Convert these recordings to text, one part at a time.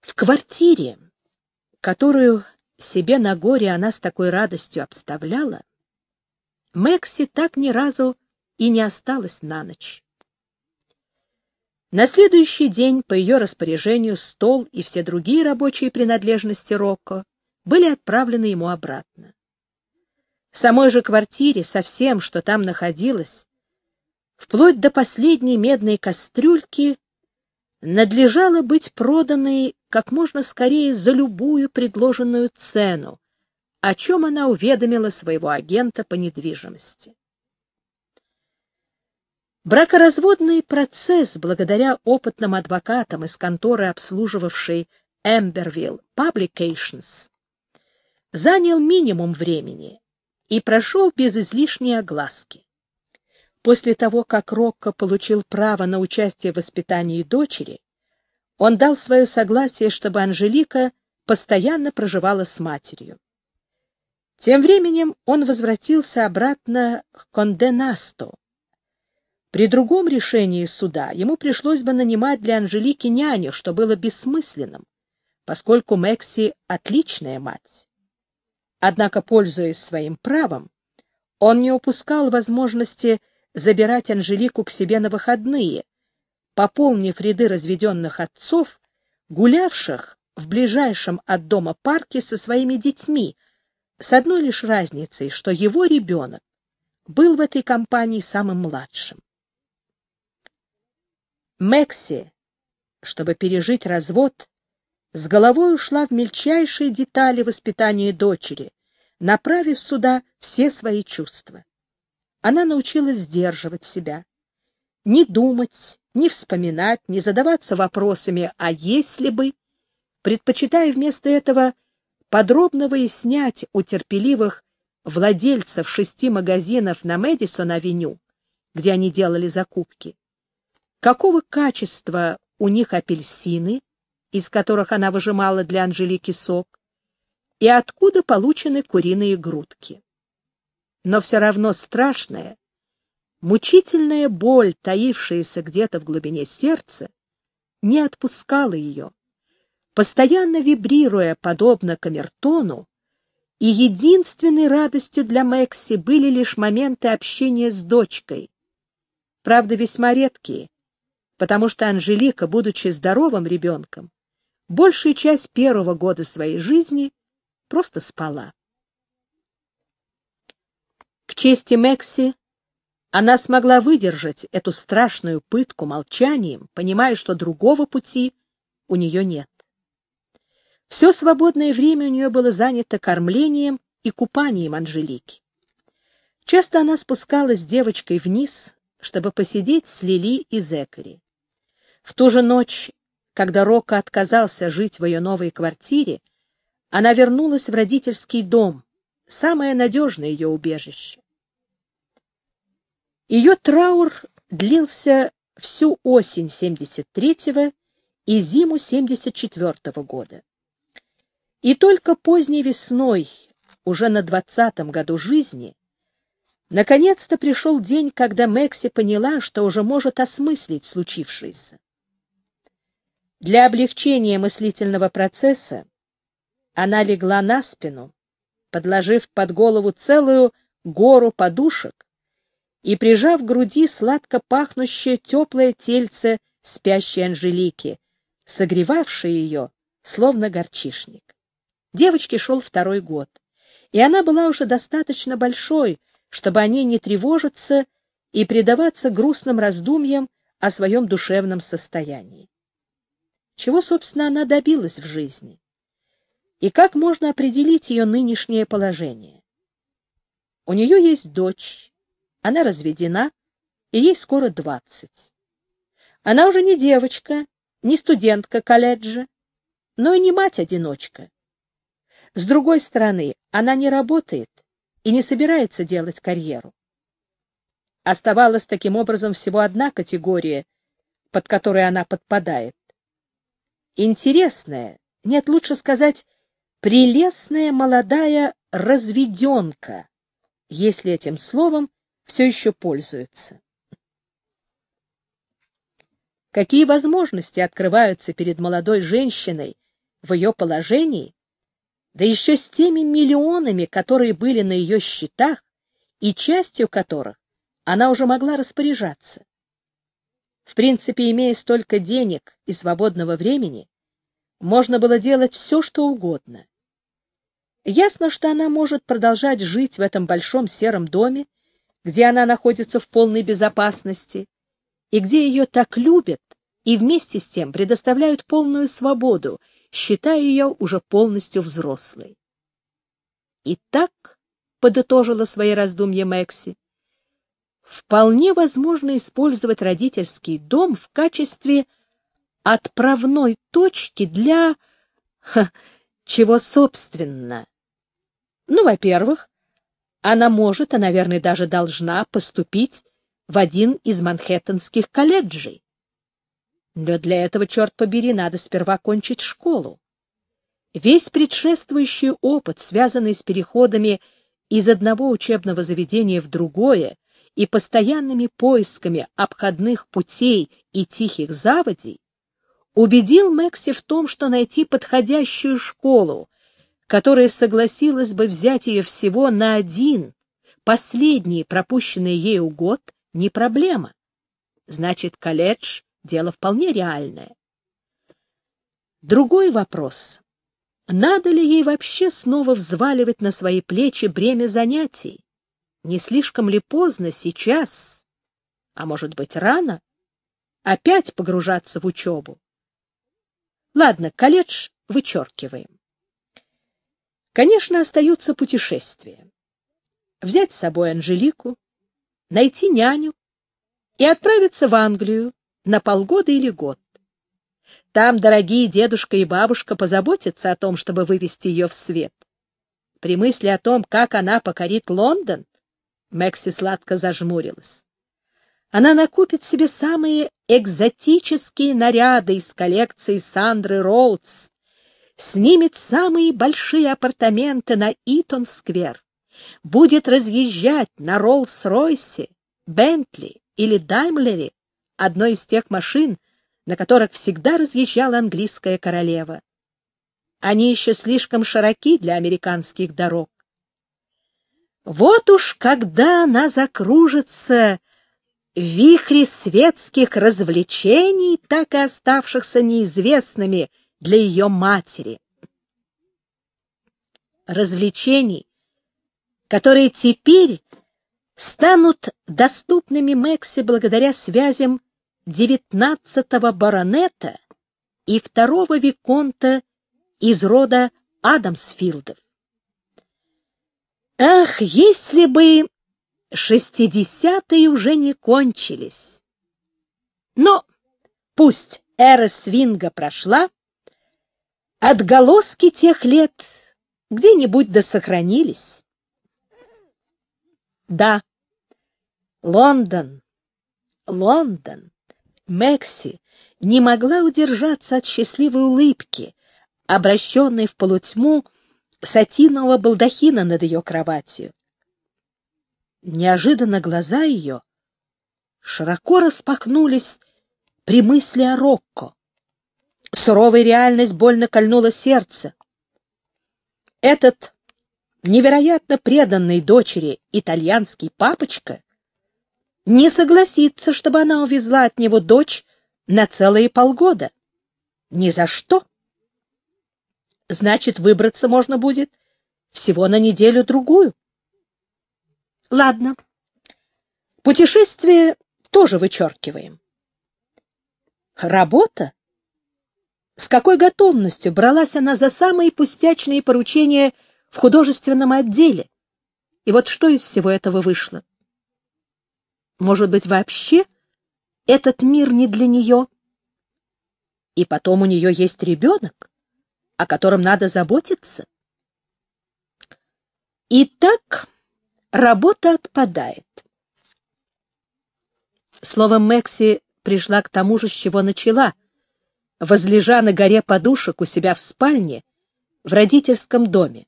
В квартире, которую себе на горе она с такой радостью обставляла, Мэкси так ни разу и не осталась на ночь. На следующий день по ее распоряжению стол и все другие рабочие принадлежности Рокко были отправлены ему обратно. В самой же квартире со всем, что там находилось, вплоть до последней медной кастрюльки, надлежало быть проданной как можно скорее за любую предложенную цену, о чем она уведомила своего агента по недвижимости. Бракоразводный процесс, благодаря опытным адвокатам из конторы, обслуживавшей Эмбервилл Publications, занял минимум времени и прошел без излишней огласки. После того, как Рокко получил право на участие в воспитании дочери, он дал свое согласие, чтобы Анжелика постоянно проживала с матерью. Тем временем он возвратился обратно к Конденасто. При другом решении суда ему пришлось бы нанимать для Анжелики няню, что было бессмысленным, поскольку Мэкси — отличная мать. Однако, пользуясь своим правом, он не упускал возможности забирать Анжелику к себе на выходные, пополнив ряды разведенных отцов, гулявших в ближайшем от дома парке со своими детьми, с одной лишь разницей, что его ребенок был в этой компании самым младшим. Мэкси, чтобы пережить развод, с головой ушла в мельчайшие детали воспитания дочери, направив сюда все свои чувства. Она научилась сдерживать себя, не думать, не вспоминать, не задаваться вопросами «а если бы?», предпочитая вместо этого подробно выяснять у терпеливых владельцев шести магазинов на Мэдисон-авеню, где они делали закупки, какого качества у них апельсины, из которых она выжимала для Анжелики сок, и откуда получены куриные грудки. Но все равно страшная, мучительная боль, таившаяся где-то в глубине сердца, не отпускала ее постоянно вибрируя, подобно камертону, и единственной радостью для Мэкси были лишь моменты общения с дочкой. Правда, весьма редкие, потому что Анжелика, будучи здоровым ребенком, большую часть первого года своей жизни просто спала. К чести Мэкси, она смогла выдержать эту страшную пытку молчанием, понимая, что другого пути у нее нет. Все свободное время у нее было занято кормлением и купанием Анжелики. Часто она спускалась с девочкой вниз, чтобы посидеть с Лили и Зекари. В ту же ночь, когда Рока отказался жить в ее новой квартире, она вернулась в родительский дом, самое надежное ее убежище. Ее траур длился всю осень 73-го и зиму 74-го года. И только поздней весной, уже на двадцатом году жизни, наконец-то пришел день, когда Мэкси поняла, что уже может осмыслить случившееся. Для облегчения мыслительного процесса она легла на спину, подложив под голову целую гору подушек и прижав к груди сладко пахнущее теплое тельце спящей Анжелики, согревавшее ее, словно горчишник. Девочке шел второй год, и она была уже достаточно большой, чтобы о ней не тревожиться и предаваться грустным раздумьям о своем душевном состоянии. Чего, собственно, она добилась в жизни? И как можно определить ее нынешнее положение? У нее есть дочь, она разведена, и ей скоро двадцать. Она уже не девочка, не студентка колледжа, но и не мать-одиночка. С другой стороны, она не работает и не собирается делать карьеру. Оставалась таким образом всего одна категория, под которой она подпадает. Интересная, нет, лучше сказать, прелестная молодая разведенка, если этим словом все еще пользуются. Какие возможности открываются перед молодой женщиной, в ее положении, да еще с теми миллионами, которые были на ее счетах и частью которых она уже могла распоряжаться. В принципе, имея столько денег и свободного времени, можно было делать все, что угодно. Ясно, что она может продолжать жить в этом большом сером доме, где она находится в полной безопасности, и где ее так любят и вместе с тем предоставляют полную свободу, считая ее уже полностью взрослой. И так, подытожила свои раздумья Мэкси, вполне возможно использовать родительский дом в качестве отправной точки для... Ха, чего собственно? Ну, во-первых, она может, а, наверное, даже должна поступить в один из манхэттенских колледжей. Но для этого, черт побери, надо сперва кончить школу. Весь предшествующий опыт, связанный с переходами из одного учебного заведения в другое и постоянными поисками обходных путей и тихих заводей, убедил Мэкси в том, что найти подходящую школу, которая согласилась бы взять ее всего на один, последний пропущенный ею год, не проблема. Значит, колледж — дело вполне реальное. Другой вопрос. Надо ли ей вообще снова взваливать на свои плечи бремя занятий? Не слишком ли поздно сейчас, а может быть рано, опять погружаться в учебу? Ладно, колледж вычеркиваем. Конечно, остаются путешествия. Взять с собой Анжелику, найти няню и отправиться в Англию на полгода или год. Там дорогие дедушка и бабушка позаботятся о том, чтобы вывести ее в свет. При мысли о том, как она покорит Лондон, Мэкси сладко зажмурилась. Она накупит себе самые экзотические наряды из коллекции Сандры Роудс, снимет самые большие апартаменты на Итон-сквер, будет разъезжать на Роллс-Ройсе, Бентли или Даймлере, одной из тех машин, на которых всегда разъезжала английская королева. Они еще слишком широки для американских дорог. Вот уж когда она закружится в вихре светских развлечений, так и оставшихся неизвестными для ее матери. Развлечений, которые теперь станут доступными Мэкси благодаря связям девятнадцатого баронета и второго виконта из рода Адамсфилдов. Ах, если бы шестидесятые уже не кончились! Но пусть эра свинга прошла, Отголоски тех лет где-нибудь да сохранились. Да, Лондон, Лондон, Мекси не могла удержаться от счастливой улыбки, обращенной в полутьму сатинового балдахина над ее кроватью. Неожиданно глаза ее широко распахнулись при мысли о Рокко. Суровая реальность больно кольнула сердце. Этот невероятно преданный дочери итальянский папочка не согласится, чтобы она увезла от него дочь на целые полгода. Ни за что. Значит, выбраться можно будет всего на неделю-другую. Ладно. Путешествие тоже вычеркиваем. Работа с какой готовностью бралась она за самые пустячные поручения в художественном отделе. И вот что из всего этого вышло? Может быть, вообще этот мир не для нее? И потом у нее есть ребенок, о котором надо заботиться. Итак, работа отпадает. Словом, Мэкси пришла к тому же, с чего начала — возлежа на горе подушек у себя в спальне в родительском доме.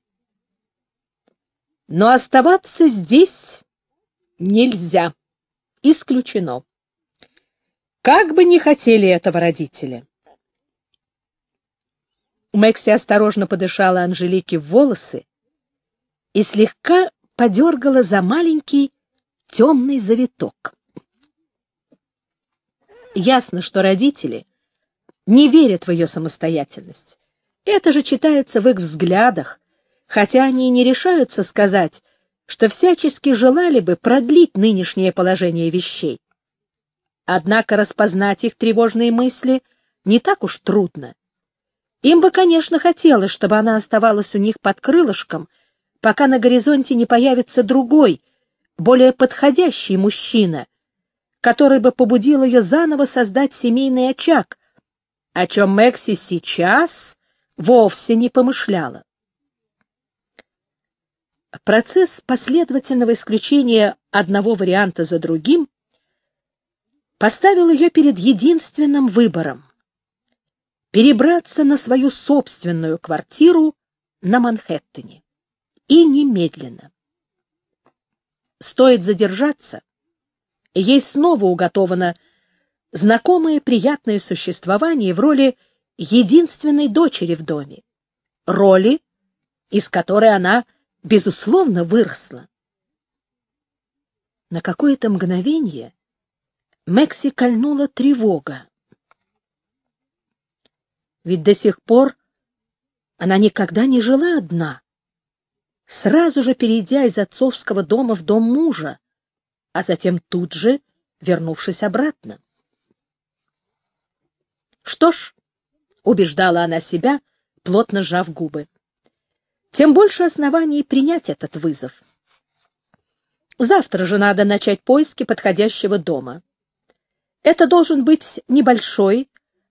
Но оставаться здесь нельзя. Исключено. Как бы ни хотели этого родители. Мэкси осторожно подышала Анжелике в волосы и слегка подергала за маленький темный завиток. Ясно, что родители не верят в ее самостоятельность. Это же читается в их взглядах, хотя они и не решаются сказать, что всячески желали бы продлить нынешнее положение вещей. Однако распознать их тревожные мысли не так уж трудно. Им бы, конечно, хотелось, чтобы она оставалась у них под крылышком, пока на горизонте не появится другой, более подходящий мужчина, который бы побудил ее заново создать семейный очаг, о чем Мэкси сейчас вовсе не помышляла. Процесс последовательного исключения одного варианта за другим поставил ее перед единственным выбором — перебраться на свою собственную квартиру на Манхэттене. И немедленно. Стоит задержаться, ей снова уготовано знакомое приятное существование в роли единственной дочери в доме, роли, из которой она, безусловно, выросла. На какое-то мгновение Мэкси кольнула тревога. Ведь до сих пор она никогда не жила одна, сразу же перейдя из отцовского дома в дом мужа, а затем тут же вернувшись обратно. Что ж, убеждала она себя, плотно сжав губы, тем больше оснований принять этот вызов. Завтра же надо начать поиски подходящего дома. Это должен быть небольшой,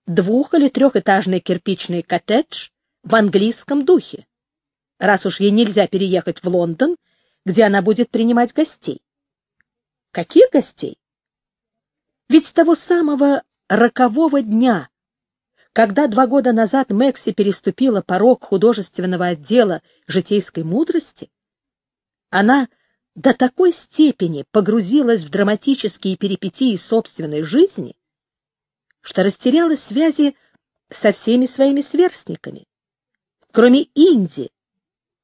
двух- или трехэтажный кирпичный коттедж в английском духе, раз уж ей нельзя переехать в Лондон, где она будет принимать гостей. Каких гостей? Ведь с того самого рокового дня, когда два года назад Мэкси переступила порог художественного отдела житейской мудрости, она до такой степени погрузилась в драматические перипетии собственной жизни, что растеряла связи со всеми своими сверстниками. Кроме Инди,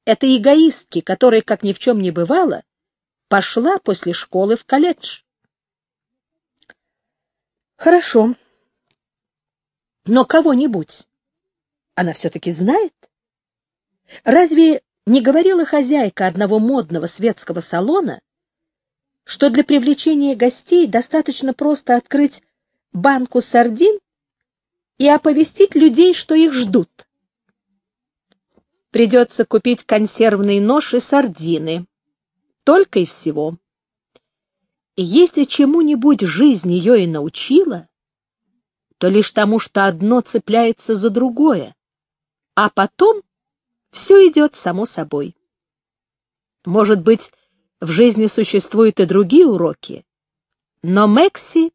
этой эгоистки, которая, как ни в чем не бывало, пошла после школы в колледж. Хорошо. Но кого-нибудь она все-таки знает? Разве не говорила хозяйка одного модного светского салона, что для привлечения гостей достаточно просто открыть банку сардин и оповестить людей, что их ждут. Придется купить консервный нож и сардины. Только и всего. Если чему-нибудь жизнь ее и научила, то лишь тому, что одно цепляется за другое, а потом все идет само собой. Может быть, в жизни существуют и другие уроки, но Мэкси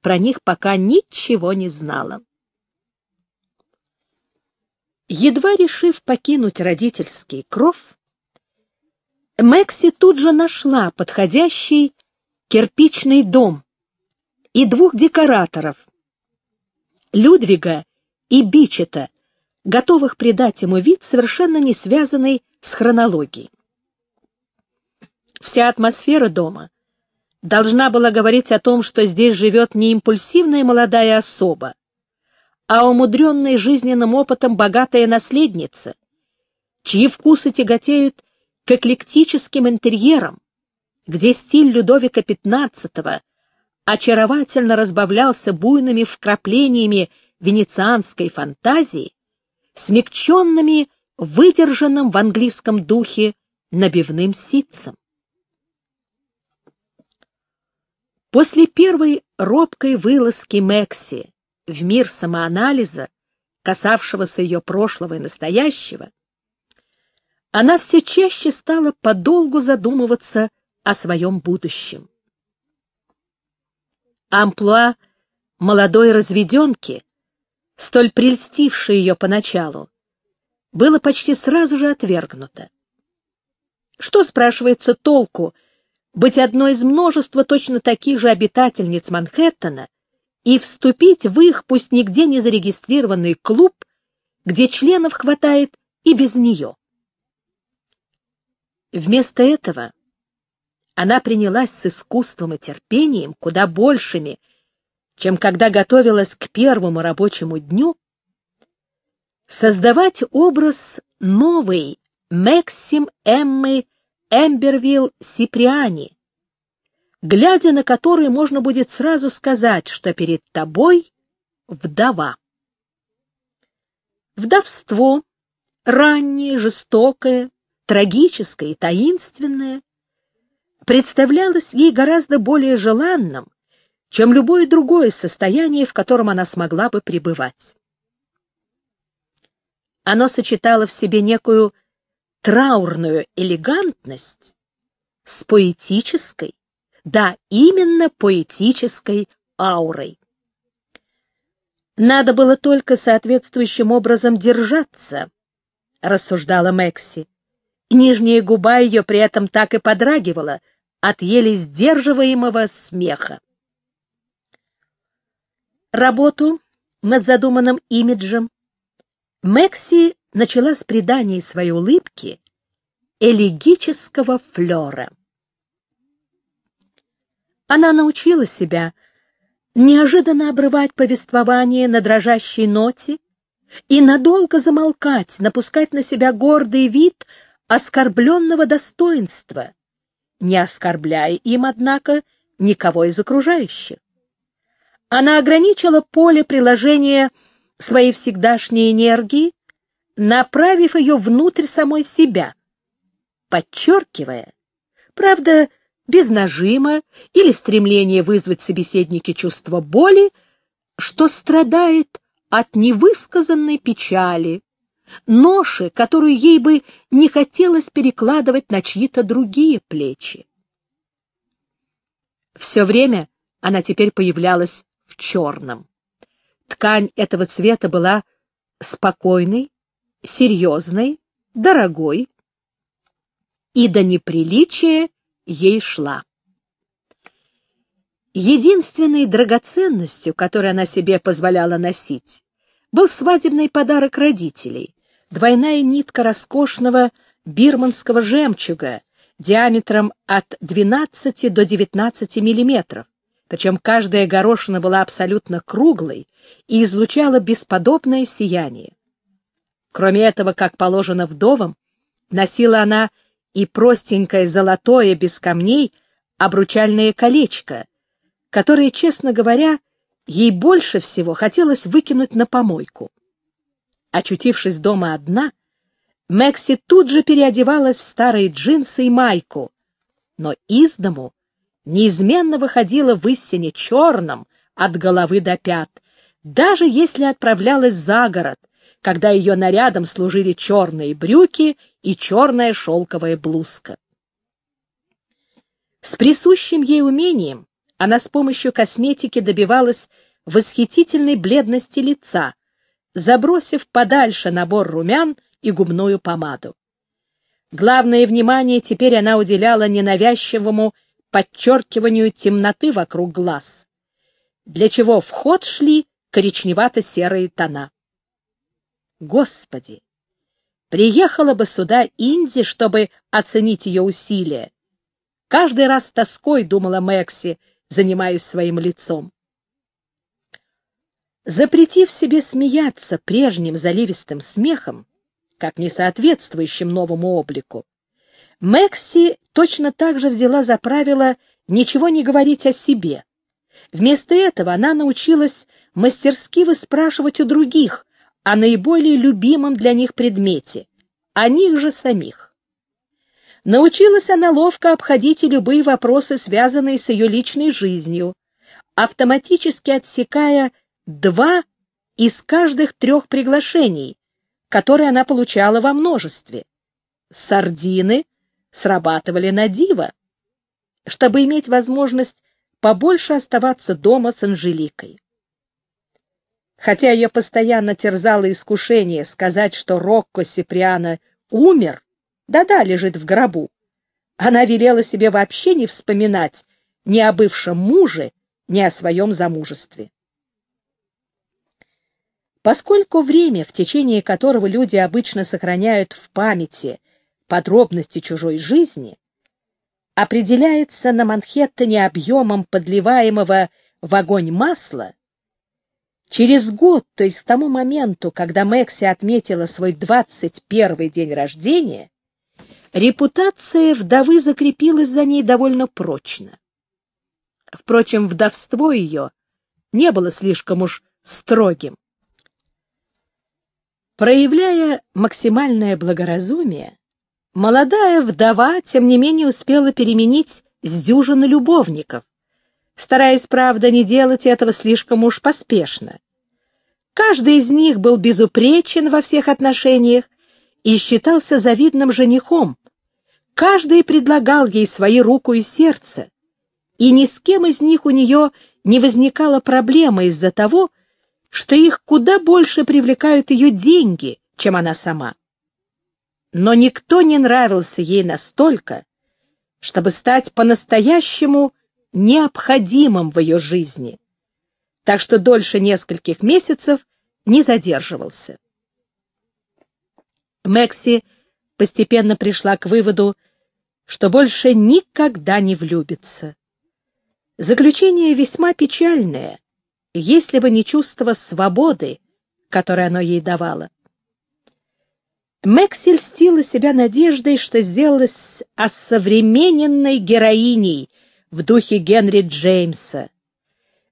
про них пока ничего не знала. Едва решив покинуть родительский кров, Мэкси тут же нашла подходящий кирпичный дом и двух декораторов, Людвига и Бичета, готовых придать ему вид, совершенно не связанный с хронологией. Вся атмосфера дома должна была говорить о том, что здесь живет не импульсивная молодая особа, а умудренная жизненным опытом богатая наследница, чьи вкусы тяготеют к эклектическим интерьерам, где стиль Людовика XV очаровательно разбавлялся буйными вкраплениями венецианской фантазии, смягченными выдержанным в английском духе набивным ситцем. После первой робкой вылазки Мэкси в мир самоанализа, касавшегося ее прошлого и настоящего, она все чаще стала подолгу задумываться о своем будущем. Амплуа молодой разведенки столь прельстившее ее поначалу, было почти сразу же отвергнуто. Что, спрашивается, толку быть одной из множества точно таких же обитательниц Манхэттена и вступить в их, пусть нигде не зарегистрированный клуб, где членов хватает и без нее. Вместо этого она принялась с искусством и терпением, куда большими, чем когда готовилась к первому рабочему дню, создавать образ новой Максим Эммы Эмбервилл Сиприани, глядя на который можно будет сразу сказать, что перед тобой вдова. Вдовство, раннее, жестокое, трагическое и таинственное, представлялось ей гораздо более желанным, чем любое другое состояние, в котором она смогла бы пребывать. Оно сочетало в себе некую траурную элегантность с поэтической, да, именно поэтической аурой. Надо было только соответствующим образом держаться, рассуждала Мэкси. Нижняя губа ее при этом так и подрагивала от еле сдерживаемого смеха. Работу над задуманным имиджем Мэкси начала с придания своей улыбки элегического флера. Она научила себя неожиданно обрывать повествование на дрожащей ноте и надолго замолкать, напускать на себя гордый вид оскорбленного достоинства, не оскорбляя им, однако, никого из окружающих. Она ограничила поле приложения своей всегдашней энергии, направив ее внутрь самой себя, подчеркивая, правда, без нажима или стремления вызвать собеседнике чувство боли, что страдает от невысказанной печали, ноши, которую ей бы не хотелось перекладывать на чьи-то другие плечи. Все время она теперь появлялась в черном. Ткань этого цвета была спокойной, серьезной, дорогой и до неприличия ей шла. Единственной драгоценностью, которую она себе позволяла носить, был свадебный подарок родителей, двойная нитка роскошного бирманского жемчуга диаметром от 12 до 19 миллиметров, причем каждая горошина была абсолютно круглой и излучала бесподобное сияние. Кроме этого, как положено вдовам, носила она и простенькое золотое без камней обручальное колечко, которое, честно говоря, ей больше всего хотелось выкинуть на помойку. Очутившись дома одна, Мэкси тут же переодевалась в старые джинсы и майку, но из дому неизменно выходила в истине черном от головы до пят, даже если отправлялась за город, когда ее нарядом служили черные брюки и черная шелковая блузка. С присущим ей умением она с помощью косметики добивалась восхитительной бледности лица, забросив подальше набор румян и губную помаду. Главное внимание теперь она уделяла ненавязчивому подчеркиванию темноты вокруг глаз, для чего в ход шли коричневато-серые тона. Господи! Приехала бы сюда Инди, чтобы оценить ее усилия. Каждый раз тоской думала Мэкси, занимаясь своим лицом. Запретив себе смеяться прежним заливистым смехом, как несоответствующим новому облику, Мэкси точно так же взяла за правило ничего не говорить о себе. Вместо этого она научилась мастерски выспрашивать у других, о наиболее любимом для них предмете, о них же самих. Научилась она ловко обходить и любые вопросы, связанные с ее личной жизнью, автоматически отсекая два из каждых трех приглашений, которые она получала во множестве. Сардины срабатывали на диво, чтобы иметь возможность побольше оставаться дома с Анжеликой. Хотя ее постоянно терзало искушение сказать, что Рокко Сиприано умер, да-да, лежит в гробу, она велела себе вообще не вспоминать ни о бывшем муже, ни о своем замужестве. Поскольку время, в течение которого люди обычно сохраняют в памяти подробности чужой жизни, определяется на Манхэттене объемом подливаемого в огонь масла, через год, то есть к тому моменту, когда Мэкси отметила свой 21 день рождения, репутация вдовы закрепилась за ней довольно прочно. Впрочем, вдовство ее не было слишком уж строгим. Проявляя максимальное благоразумие, молодая вдова, тем не менее, успела переменить с дюжины любовников, стараясь, правда, не делать этого слишком уж поспешно. Каждый из них был безупречен во всех отношениях и считался завидным женихом. Каждый предлагал ей свои руку и сердце, и ни с кем из них у нее не возникала проблема из-за того, что их куда больше привлекают ее деньги, чем она сама. Но никто не нравился ей настолько, чтобы стать по-настоящему необходимым в ее жизни, так что дольше нескольких месяцев не задерживался. Мэкси постепенно пришла к выводу, что больше никогда не влюбится. Заключение весьма печальное, если бы не чувство свободы, которое оно ей давало. Мэкси льстила себя надеждой, что сделалась осовремененной героиней в духе Генри Джеймса.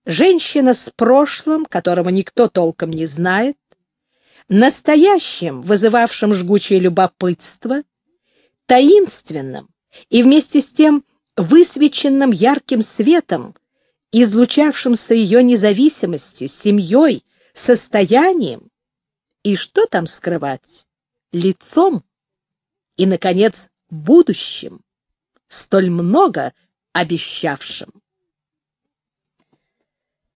Женщина с прошлым, которого никто толком не знает, настоящим, вызывавшим жгучее любопытство, таинственным и вместе с тем высвеченным ярким светом, излучавшимся ее независимостью, семьей, состоянием и, что там скрывать, лицом и, наконец, будущим, столь много обещавшим.